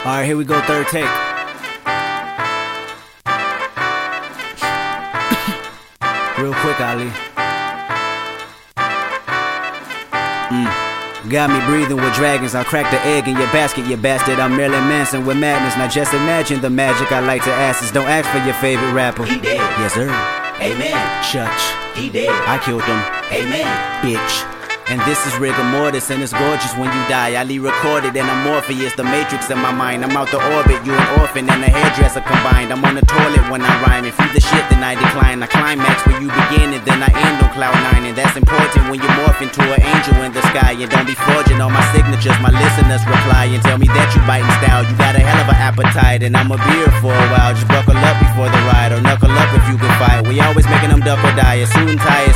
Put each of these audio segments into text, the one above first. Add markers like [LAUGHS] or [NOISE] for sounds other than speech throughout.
Alright, here we go, third take. [COUGHS] Real quick, Ali. Mm. Got me breathing with dragons. I'll crack the egg in your basket, you bastard. I'm Marilyn Manson with madness. Now just imagine the magic I like to ask is don't ask for your favorite rapper. He dead. Yes, sir. Amen. Church. He dead. I killed him. Amen. Bitch. And this is rigor mortis, and it's gorgeous when you die. Ali recorded, and I'm Morpheus, the matrix in my mind. I'm out the orbit, you an orphan and a hairdresser combined. I'm on the toilet when I rhyme. If you the shit, then I decline. I climax where you begin, and then I end on cloud nine. And that's important when you morph into an angel in the sky. And don't be forging all my signatures. My listeners reply and tell me that you biting style. You got a hell of an appetite, and I'm a beer for a while. Just buckle up before the ride, or knuckle up if you can fight. We always making them duck or die. A suit and tie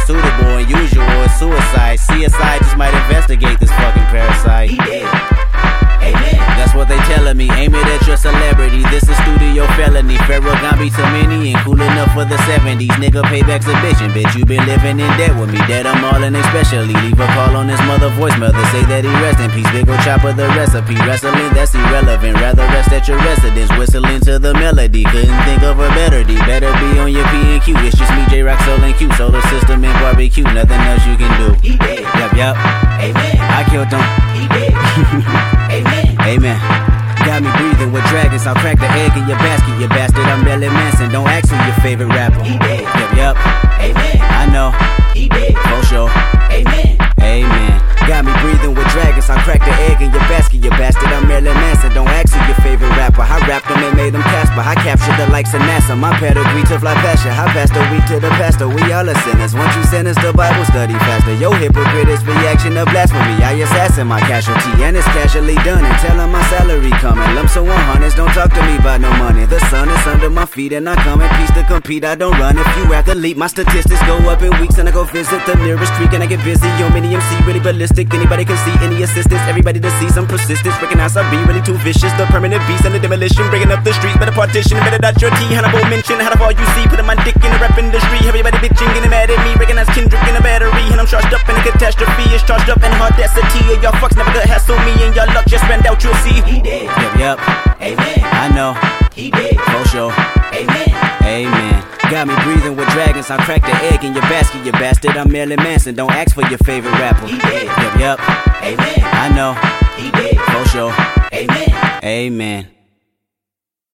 This is studio felony. Pharaoh Gambi to be too many and cool enough for the 70s. Nigga payback's a bitch. And bitch, you been living in debt with me. Dead I'm all in especially. Leave a call on his mother voicemail to say that he rest in peace. Big ol' chopper the recipe. Wrestling, that's irrelevant. Rather rest at your residence. Whistling to the melody. Couldn't think of a better D. Better be on your P and Q. It's just me, Jay Rock, Soul, and Q. Solar system and barbecue. Nothing else you can do. He dead. Yup, yup. Amen. I killed him. He dead. [LAUGHS] Amen. Amen. Got me breathing with dragons. I'll crack the egg in your basket, you bastard. I'm Marilyn Manson. Don't ask who your favorite rapper. He dead. Yup, yup. Amen. I know. He dead. For sure. Amen. Amen. Got me breathing with dragons. I'll crack the egg in your basket, you bastard. I'm Marilyn Manson. Don't ask who your favorite rapper. I rapped them and made them Casper. I captured the likes of NASA. My pedigree to fly you. I passed the week to the pastor. We all are sinners. Once you sinners, the Bible study faster. Yo, hypocrite is reaction of blasphemy. I assassin my casualty, and it's casually done. And tell 'em my salary so 100s. Don't talk to me about no money. The sun is under my feet, and I come in peace to compete. I don't run. If you athlete, my statistics go up in weeks, and I go visit the nearest creek, and I get busy. Yo, mini MC, really ballistic. Anybody can see any assistance. Everybody to see some persistence. Recognize I be really too vicious. The permanent beast and the demolition. Breaking up the streets. Better partition. Better dot your T. Hannibal mention. How all you see. Putting my dick in the rap industry. Everybody bitching, getting mad at me. Recognize Kendrick in a battery. And I'm charged up in a catastrophe. It's charged up in audacity. And y'all fucks never could hassle me. And y'all luck just ran out. You'll see. He dead. Yup, yup. I know. He did. For sure. Amen. Amen. Got me breathing with dragons. I cracked the egg in your basket, you bastard. I'm Marilyn Manson. Don't ask for your favorite rapper. He dead. Yep, yup. Amen. I know. He did. For sure. Amen. Amen.